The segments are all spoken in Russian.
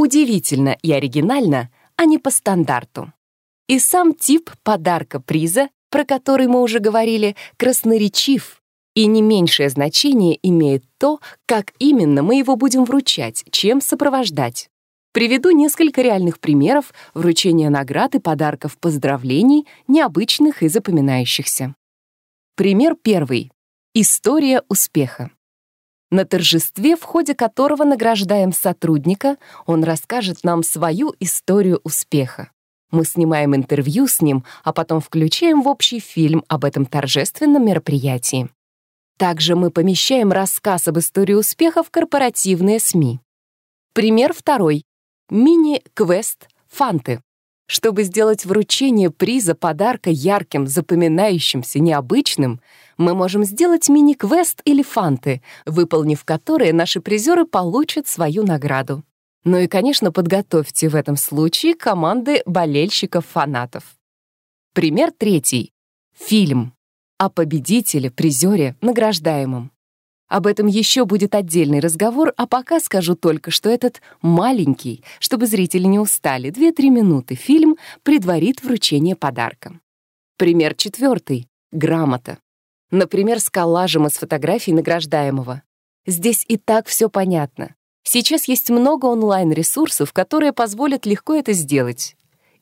Удивительно и оригинально, а не по стандарту. И сам тип подарка-приза, про который мы уже говорили, красноречив, и не меньшее значение имеет то, как именно мы его будем вручать, чем сопровождать. Приведу несколько реальных примеров вручения наград и подарков поздравлений, необычных и запоминающихся. Пример первый. История успеха. На торжестве, в ходе которого награждаем сотрудника, он расскажет нам свою историю успеха. Мы снимаем интервью с ним, а потом включаем в общий фильм об этом торжественном мероприятии. Также мы помещаем рассказ об истории успеха в корпоративные СМИ. Пример второй мини-квест «Фанты». Чтобы сделать вручение приза подарка ярким, запоминающимся, необычным, мы можем сделать мини-квест или фанты, выполнив которые наши призеры получат свою награду. Ну и, конечно, подготовьте в этом случае команды болельщиков-фанатов. Пример третий. Фильм. О победителе, призере, награждаемом. Об этом еще будет отдельный разговор, а пока скажу только, что этот маленький, чтобы зрители не устали, 2-3 минуты фильм предварит вручение подарка. Пример четвертый. Грамота. Например, с коллажем из фотографий награждаемого. Здесь и так все понятно. Сейчас есть много онлайн-ресурсов, которые позволят легко это сделать.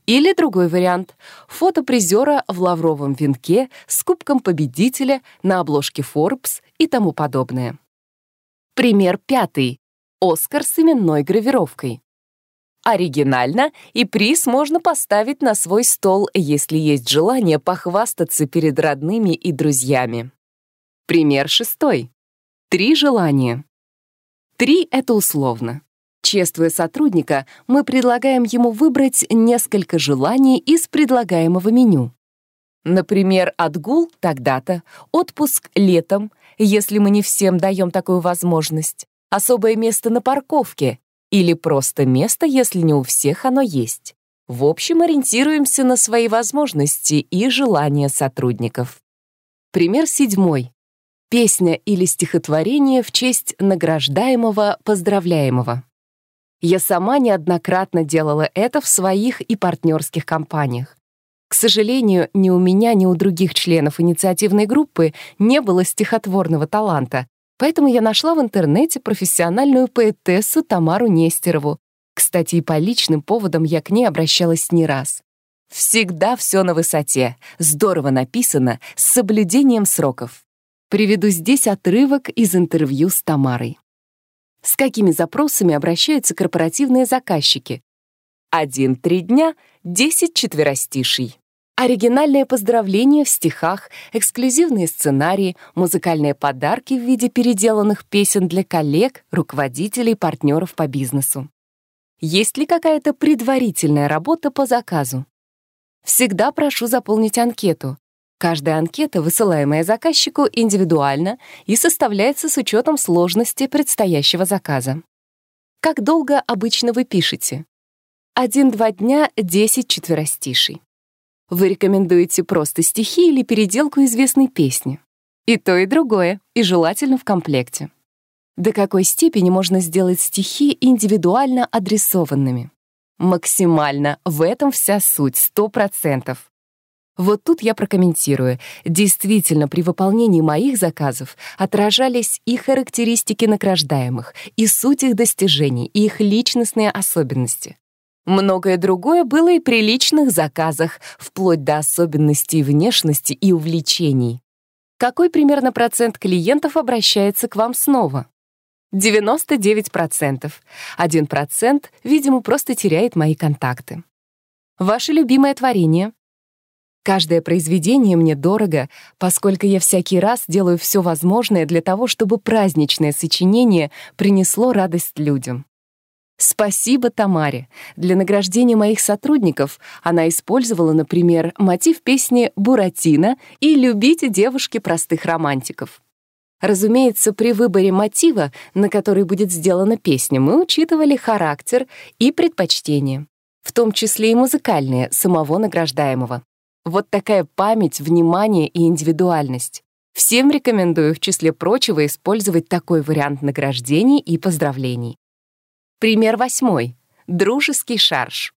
Или другой вариант — фото призера в лавровом венке с кубком победителя на обложке Forbes и тому подобное. Пример пятый. Оскар с именной гравировкой. Оригинально, и приз можно поставить на свой стол, если есть желание похвастаться перед родными и друзьями. Пример шестой. Три желания. Три — это условно. Чествуя сотрудника, мы предлагаем ему выбрать несколько желаний из предлагаемого меню. Например, отгул тогда-то, отпуск летом, если мы не всем даем такую возможность, особое место на парковке или просто место, если не у всех оно есть. В общем, ориентируемся на свои возможности и желания сотрудников. Пример седьмой. Песня или стихотворение в честь награждаемого, поздравляемого. Я сама неоднократно делала это в своих и партнерских компаниях. К сожалению, ни у меня, ни у других членов инициативной группы не было стихотворного таланта, поэтому я нашла в интернете профессиональную поэтессу Тамару Нестерову. Кстати, и по личным поводам я к ней обращалась не раз. Всегда все на высоте, здорово написано, с соблюдением сроков. Приведу здесь отрывок из интервью с Тамарой. С какими запросами обращаются корпоративные заказчики? Один-три дня, десять четверостиший. Оригинальные поздравления в стихах, эксклюзивные сценарии, музыкальные подарки в виде переделанных песен для коллег, руководителей, партнеров по бизнесу. Есть ли какая-то предварительная работа по заказу? Всегда прошу заполнить анкету. Каждая анкета, высылаемая заказчику, индивидуально и составляется с учетом сложности предстоящего заказа. Как долго обычно вы пишете? Один-два дня — 10 четверостишей. Вы рекомендуете просто стихи или переделку известной песни? И то, и другое, и желательно в комплекте. До какой степени можно сделать стихи индивидуально адресованными? Максимально. В этом вся суть, 100%. Вот тут я прокомментирую. Действительно, при выполнении моих заказов отражались и характеристики награждаемых, и суть их достижений, и их личностные особенности. Многое другое было и при личных заказах, вплоть до особенностей внешности и увлечений. Какой примерно процент клиентов обращается к вам снова? 99%. 1%, видимо, просто теряет мои контакты. Ваше любимое творение? Каждое произведение мне дорого, поскольку я всякий раз делаю все возможное для того, чтобы праздничное сочинение принесло радость людям. Спасибо Тамаре. Для награждения моих сотрудников она использовала, например, мотив песни «Буратино» и «Любите девушки простых романтиков». Разумеется, при выборе мотива, на который будет сделана песня, мы учитывали характер и предпочтения, в том числе и музыкальные, самого награждаемого. Вот такая память, внимание и индивидуальность. Всем рекомендую, в числе прочего, использовать такой вариант награждений и поздравлений. Пример восьмой. дружеский шарж.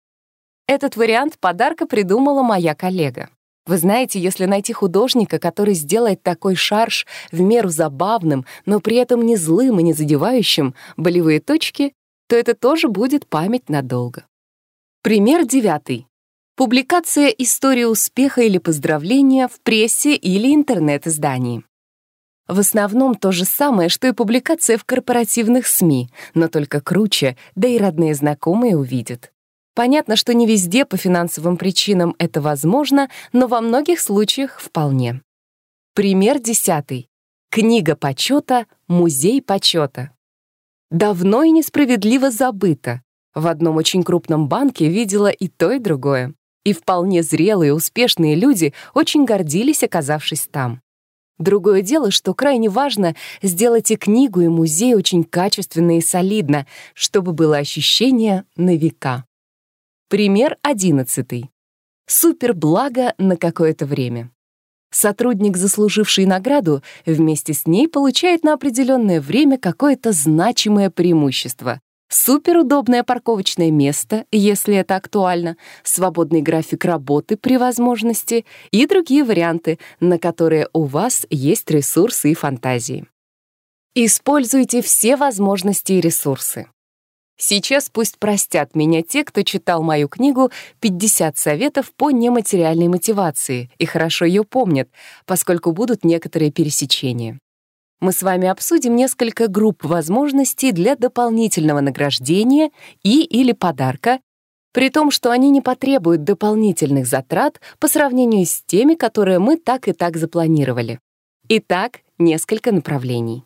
Этот вариант подарка придумала моя коллега. Вы знаете, если найти художника, который сделает такой шарж в меру забавным, но при этом не злым и не задевающим болевые точки, то это тоже будет память надолго. Пример девятый. Публикация истории успеха или поздравления в прессе или интернет-издании. В основном то же самое, что и публикация в корпоративных СМИ, но только круче, да и родные знакомые увидят. Понятно, что не везде по финансовым причинам это возможно, но во многих случаях вполне. Пример десятый. Книга почета «Музей почета». Давно и несправедливо забыто. В одном очень крупном банке видела и то, и другое. И вполне зрелые, успешные люди очень гордились, оказавшись там. Другое дело, что крайне важно сделать и книгу, и музей очень качественно и солидно, чтобы было ощущение на века. Пример одиннадцатый. Суперблаго на какое-то время. Сотрудник, заслуживший награду, вместе с ней получает на определенное время какое-то значимое преимущество. Суперудобное парковочное место, если это актуально, свободный график работы при возможности и другие варианты, на которые у вас есть ресурсы и фантазии. Используйте все возможности и ресурсы. Сейчас пусть простят меня те, кто читал мою книгу «50 советов по нематериальной мотивации» и хорошо ее помнят, поскольку будут некоторые пересечения мы с вами обсудим несколько групп возможностей для дополнительного награждения и или подарка, при том, что они не потребуют дополнительных затрат по сравнению с теми, которые мы так и так запланировали. Итак, несколько направлений.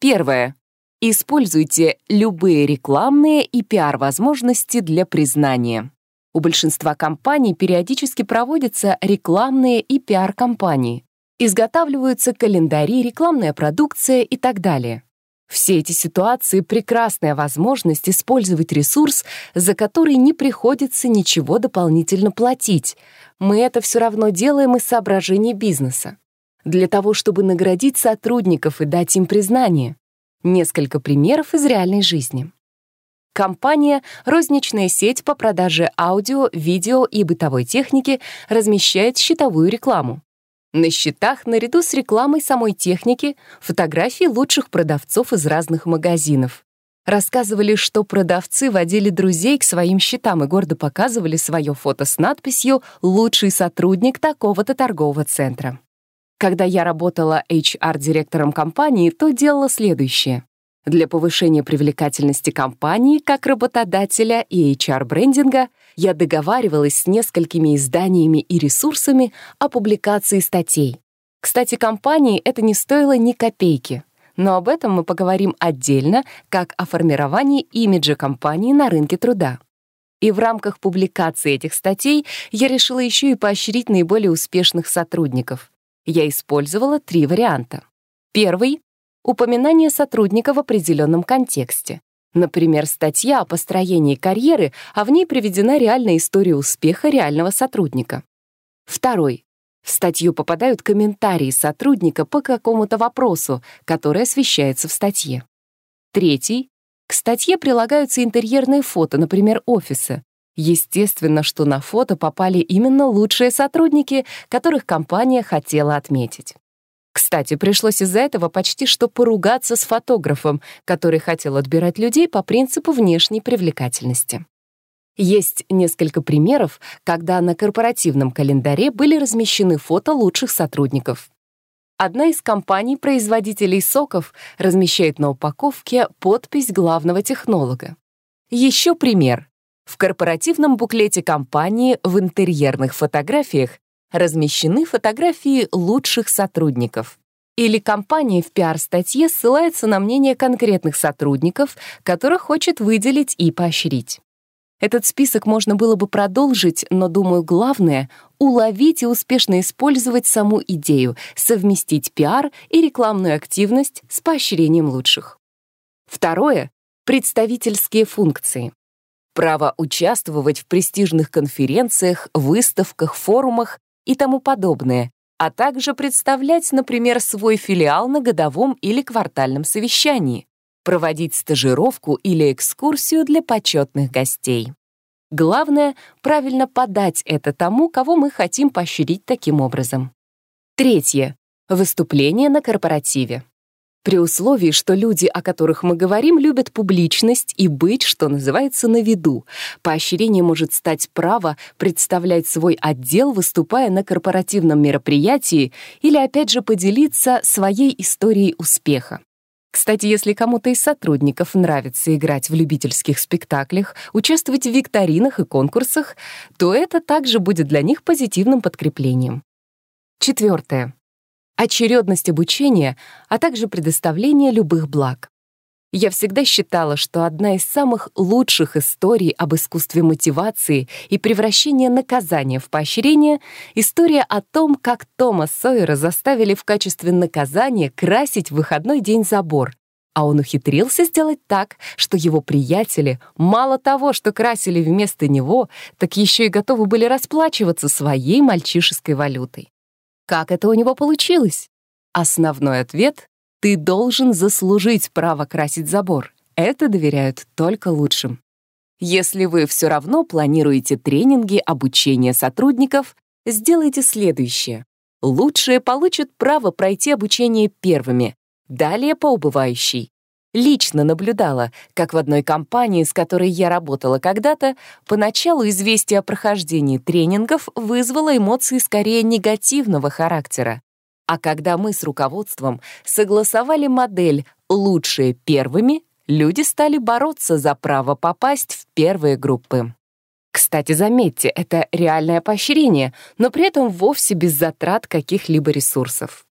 Первое. Используйте любые рекламные и пиар-возможности для признания. У большинства компаний периодически проводятся рекламные и пиар-кампании, изготавливаются календари, рекламная продукция и так далее. Все эти ситуации — прекрасная возможность использовать ресурс, за который не приходится ничего дополнительно платить. Мы это все равно делаем из соображений бизнеса. Для того, чтобы наградить сотрудников и дать им признание. Несколько примеров из реальной жизни. Компания «Розничная сеть по продаже аудио, видео и бытовой техники» размещает счетовую рекламу. На счетах, наряду с рекламой самой техники, фотографии лучших продавцов из разных магазинов. Рассказывали, что продавцы водили друзей к своим счетам и гордо показывали свое фото с надписью «Лучший сотрудник такого-то торгового центра». Когда я работала HR-директором компании, то делала следующее. Для повышения привлекательности компании как работодателя и HR-брендинга я договаривалась с несколькими изданиями и ресурсами о публикации статей. Кстати, компании это не стоило ни копейки, но об этом мы поговорим отдельно, как о формировании имиджа компании на рынке труда. И в рамках публикации этих статей я решила еще и поощрить наиболее успешных сотрудников. Я использовала три варианта. Первый упоминание сотрудника в определенном контексте. Например, статья о построении карьеры, а в ней приведена реальная история успеха реального сотрудника. Второй. В статью попадают комментарии сотрудника по какому-то вопросу, который освещается в статье. Третий. К статье прилагаются интерьерные фото, например, офиса. Естественно, что на фото попали именно лучшие сотрудники, которых компания хотела отметить. Кстати, пришлось из-за этого почти что поругаться с фотографом, который хотел отбирать людей по принципу внешней привлекательности. Есть несколько примеров, когда на корпоративном календаре были размещены фото лучших сотрудников. Одна из компаний-производителей соков размещает на упаковке подпись главного технолога. Еще пример. В корпоративном буклете компании в интерьерных фотографиях размещены фотографии лучших сотрудников. Или компания в пиар-статье ссылается на мнение конкретных сотрудников, которых хочет выделить и поощрить. Этот список можно было бы продолжить, но, думаю, главное — уловить и успешно использовать саму идею, совместить пиар и рекламную активность с поощрением лучших. Второе — представительские функции. Право участвовать в престижных конференциях, выставках, форумах и тому подобное, а также представлять, например, свой филиал на годовом или квартальном совещании. проводить стажировку или экскурсию для почетных гостей. Главное — правильно подать это тому, кого мы хотим поощрить таким образом. Третье. Выступление на корпоративе. При условии, что люди, о которых мы говорим, любят публичность и быть, что называется, на виду. Поощрение может стать право представлять свой отдел, выступая на корпоративном мероприятии или, опять же, поделиться своей историей успеха. Кстати, если кому-то из сотрудников нравится играть в любительских спектаклях, участвовать в викторинах и конкурсах, то это также будет для них позитивным подкреплением. Четвертое очередность обучения, а также предоставление любых благ. Я всегда считала, что одна из самых лучших историй об искусстве мотивации и превращения наказания в поощрение — история о том, как Тома Сойера заставили в качестве наказания красить выходной день забор, а он ухитрился сделать так, что его приятели мало того, что красили вместо него, так еще и готовы были расплачиваться своей мальчишеской валютой. Как это у него получилось? Основной ответ — ты должен заслужить право красить забор. Это доверяют только лучшим. Если вы все равно планируете тренинги, обучение сотрудников, сделайте следующее. Лучшие получат право пройти обучение первыми, далее по убывающей. Лично наблюдала, как в одной компании, с которой я работала когда-то, поначалу известие о прохождении тренингов вызвало эмоции скорее негативного характера. А когда мы с руководством согласовали модель «лучшие первыми», люди стали бороться за право попасть в первые группы. Кстати, заметьте, это реальное поощрение, но при этом вовсе без затрат каких-либо ресурсов.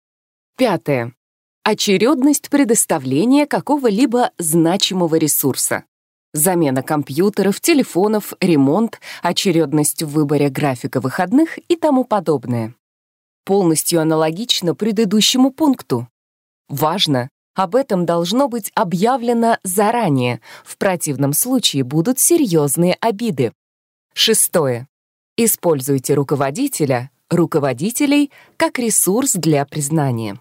Пятое очередность предоставления какого-либо значимого ресурса. Замена компьютеров, телефонов, ремонт, очередность в выборе графика выходных и тому подобное. Полностью аналогично предыдущему пункту. Важно, об этом должно быть объявлено заранее, в противном случае будут серьезные обиды. Шестое. Используйте руководителя, руководителей как ресурс для признания.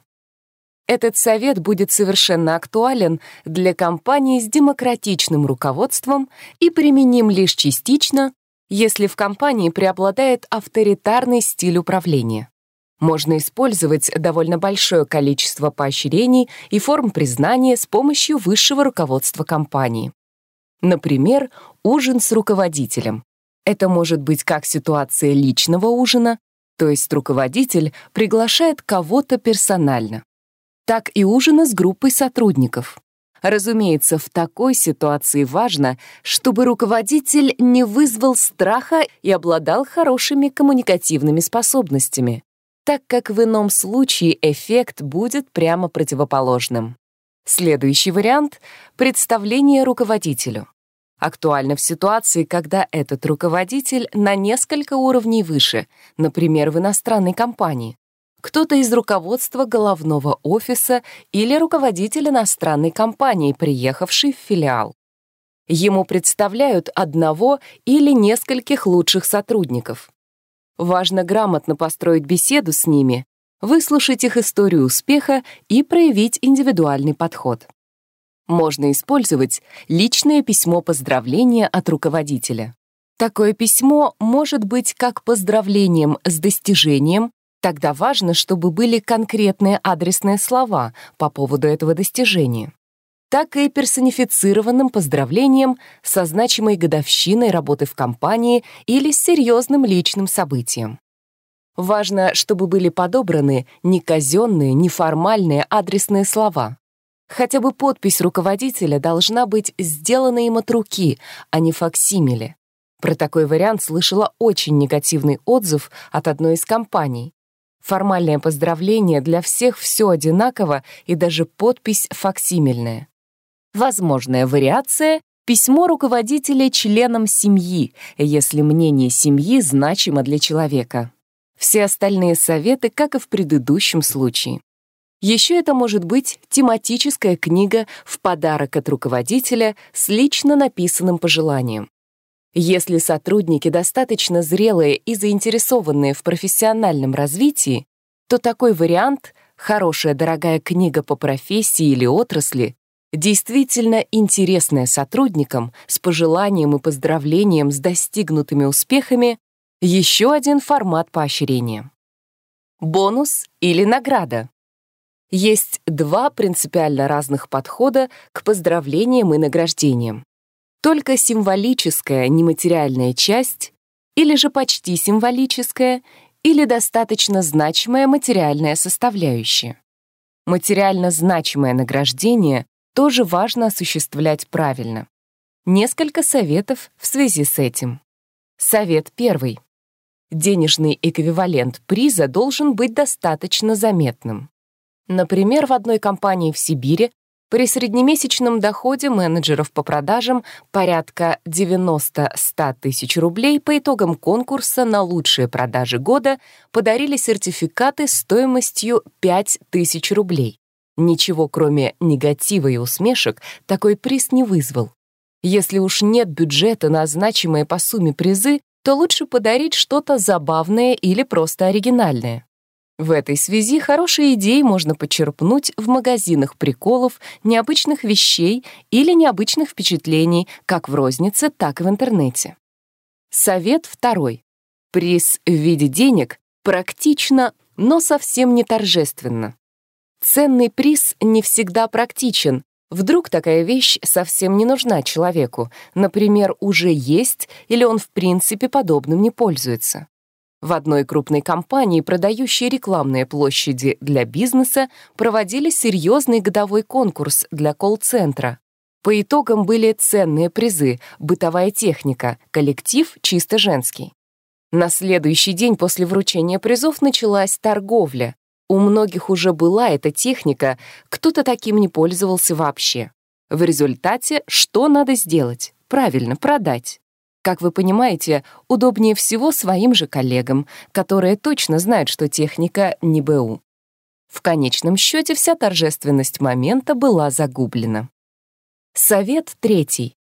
Этот совет будет совершенно актуален для компаний с демократичным руководством и применим лишь частично, если в компании преобладает авторитарный стиль управления. Можно использовать довольно большое количество поощрений и форм признания с помощью высшего руководства компании. Например, ужин с руководителем. Это может быть как ситуация личного ужина, то есть руководитель приглашает кого-то персонально так и ужина с группой сотрудников. Разумеется, в такой ситуации важно, чтобы руководитель не вызвал страха и обладал хорошими коммуникативными способностями, так как в ином случае эффект будет прямо противоположным. Следующий вариант — представление руководителю. Актуально в ситуации, когда этот руководитель на несколько уровней выше, например, в иностранной компании кто-то из руководства головного офиса или руководитель иностранной компании, приехавший в филиал. Ему представляют одного или нескольких лучших сотрудников. Важно грамотно построить беседу с ними, выслушать их историю успеха и проявить индивидуальный подход. Можно использовать личное письмо поздравления от руководителя. Такое письмо может быть как поздравлением с достижением, Тогда важно, чтобы были конкретные адресные слова по поводу этого достижения, так и персонифицированным поздравлением со значимой годовщиной работы в компании или с серьезным личным событием. Важно, чтобы были подобраны не казенные, не формальные адресные слова. Хотя бы подпись руководителя должна быть сделана им от руки, а не факсимиле. Про такой вариант слышала очень негативный отзыв от одной из компаний. Формальное поздравление для всех все одинаково и даже подпись факсимильная. Возможная вариация — письмо руководителя членам семьи, если мнение семьи значимо для человека. Все остальные советы, как и в предыдущем случае. Еще это может быть тематическая книга в подарок от руководителя с лично написанным пожеланием. Если сотрудники достаточно зрелые и заинтересованные в профессиональном развитии, то такой вариант — хорошая дорогая книга по профессии или отрасли Действительно интересное сотрудникам с пожеланием и поздравлением с достигнутыми успехами еще один формат поощрения. Бонус или награда. Есть два принципиально разных подхода к поздравлениям и награждениям. Только символическая нематериальная часть или же почти символическая или достаточно значимая материальная составляющая. Материально значимое награждение тоже важно осуществлять правильно. Несколько советов в связи с этим. Совет первый. Денежный эквивалент приза должен быть достаточно заметным. Например, в одной компании в Сибири при среднемесячном доходе менеджеров по продажам порядка 90-100 тысяч рублей по итогам конкурса на лучшие продажи года подарили сертификаты стоимостью 5 тысяч рублей. Ничего, кроме негатива и усмешек, такой приз не вызвал. Если уж нет бюджета на значимые по сумме призы, то лучше подарить что-то забавное или просто оригинальное. В этой связи хорошие идеи можно почерпнуть в магазинах приколов, необычных вещей или необычных впечатлений, как в рознице, так и в интернете. Совет второй. Приз в виде денег практично, но совсем не торжественно. Ценный приз не всегда практичен. Вдруг такая вещь совсем не нужна человеку, например, уже есть или он в принципе подобным не пользуется. В одной крупной компании, продающей рекламные площади для бизнеса, проводили серьезный годовой конкурс для колл-центра. По итогам были ценные призы, бытовая техника, коллектив чисто женский. На следующий день после вручения призов началась торговля. У многих уже была эта техника, кто-то таким не пользовался вообще. В результате что надо сделать? Правильно, продать. Как вы понимаете, удобнее всего своим же коллегам, которые точно знают, что техника не БУ. В конечном счете вся торжественность момента была загублена. Совет третий.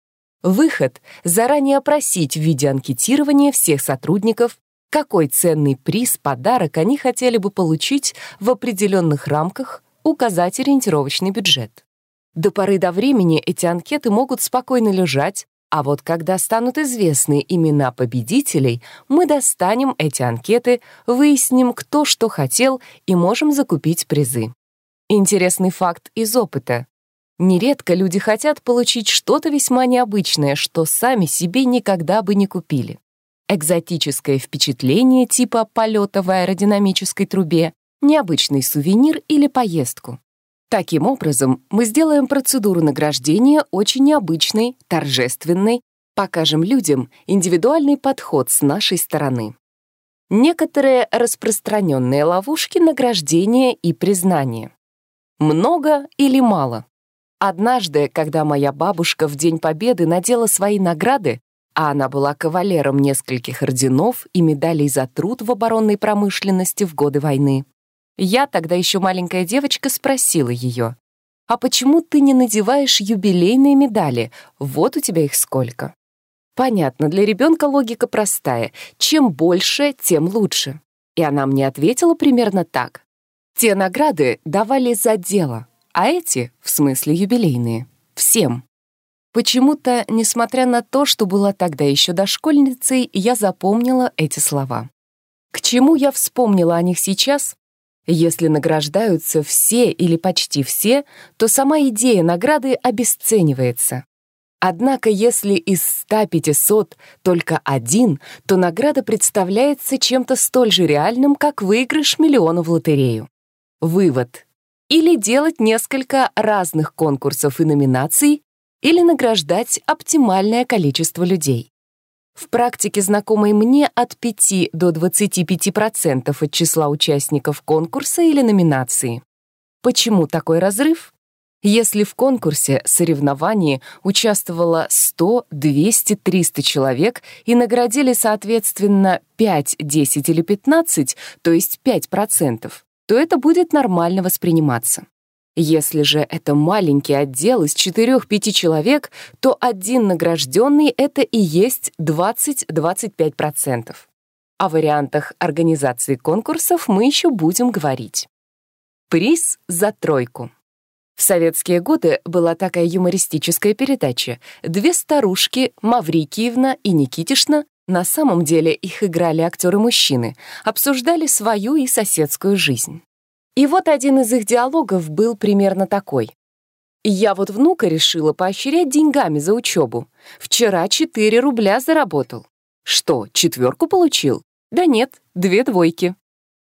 Выход — заранее опросить в виде анкетирования всех сотрудников, какой ценный приз, подарок они хотели бы получить в определенных рамках, указать ориентировочный бюджет. До поры до времени эти анкеты могут спокойно лежать, а вот когда станут известны имена победителей, мы достанем эти анкеты, выясним, кто что хотел и можем закупить призы. Интересный факт из опыта. Нередко люди хотят получить что-то весьма необычное, что сами себе никогда бы не купили. Экзотическое впечатление типа полета в аэродинамической трубе, необычный сувенир или поездку. Таким образом, мы сделаем процедуру награждения очень необычной, торжественной, покажем людям индивидуальный подход с нашей стороны. Некоторые распространенные ловушки награждения и признания. Много или мало? Однажды, когда моя бабушка в День Победы надела свои награды, а она была кавалером нескольких орденов и медалей за труд в оборонной промышленности в годы войны, я, тогда еще маленькая девочка, спросила ее, «А почему ты не надеваешь юбилейные медали? Вот у тебя их сколько». Понятно, для ребенка логика простая. Чем больше, тем лучше. И она мне ответила примерно так. Те награды давали за дело, а эти, в смысле юбилейные, всем. Почему-то, несмотря на то, что была тогда еще дошкольницей, я запомнила эти слова. К чему я вспомнила о них сейчас? Если награждаются все или почти все, то сама идея награды обесценивается. Однако если из 100-500 только один, то награда представляется чем-то столь же реальным, как выигрыш миллиона в лотерею. Вывод. Или делать несколько разных конкурсов и номинаций, или награждать оптимальное количество людей. В практике знакомой мне от 5 до 25% от числа участников конкурса или номинации. Почему такой разрыв? Если в конкурсе, соревновании участвовало 100, 200, 300 человек и наградили, соответственно, 5, 10 или 15, то есть 5%, то это будет нормально восприниматься. Если же это маленький отдел из 4-5 человек, то один награжденный — это и есть 20-25%. О вариантах организации конкурсов мы еще будем говорить. Приз за тройку. В советские годы была такая юмористическая передача. Две старушки, Маврикиевна и Никитишна, на самом деле их играли актеры-мужчины, обсуждали свою и соседскую жизнь. И вот один из их диалогов был примерно такой. «Я вот внука решила поощрять деньгами за учебу. Вчера 4 рубля заработал. Что, четверку получил? Да нет, две двойки.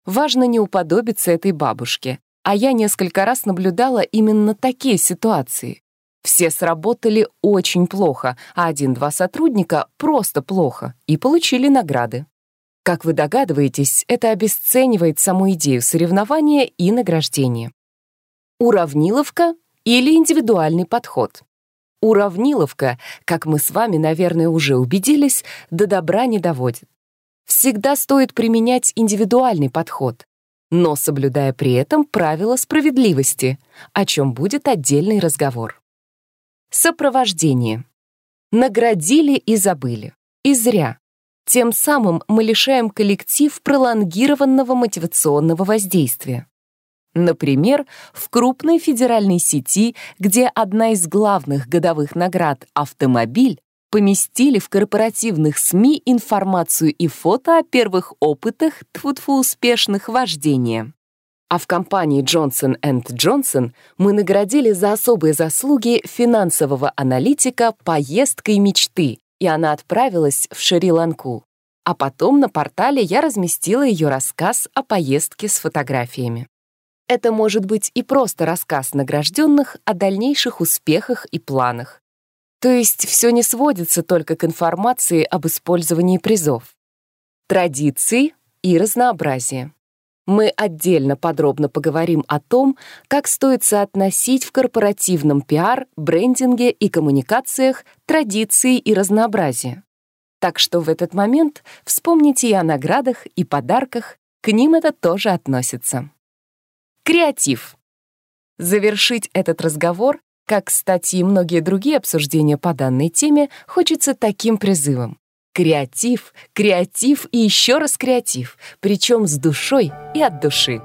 Важно не уподобиться этой бабушке. А я несколько раз наблюдала именно такие ситуации. Все сработали очень плохо, а один-два сотрудника просто плохо и получили награды. Как вы догадываетесь, это обесценивает саму идею соревнования и награждения. Уравниловка или индивидуальный подход. Уравниловка, как мы с вами, наверное, уже убедились, до добра не доводит. Всегда стоит применять индивидуальный подход, но соблюдая при этом правила справедливости, о чем будет отдельный разговор. Сопровождение. Наградили и забыли. И зря. Тем самым мы лишаем коллектив пролонгированного мотивационного воздействия. Например, в крупной федеральной сети, где одна из главных годовых наград «Автомобиль» поместили в корпоративных СМИ информацию и фото о первых опытах тфу успешных вождения. А в компании Johnson Johnson мы наградили за особые заслуги финансового аналитика поездкой мечты, и она отправилась в Шри-Ланку. А потом на портале я разместила ее рассказ о поездке с фотографиями. Это может быть и просто рассказ награжденных о дальнейших успехах и планах. То есть все не сводится только к информации об использовании призов. Традиции и разнообразие мы отдельно подробно поговорим о том, как стоит соотносить в корпоративном пиар, брендинге и коммуникациях традиции и разнообразие. Так что в этот момент вспомните и о наградах, и подарках, к ним это тоже относится. Креатив. Завершить этот разговор, как, кстати, и многие другие обсуждения по данной теме, хочется таким призывом. Креатив, креатив и еще раз креатив, причем с душой и от души.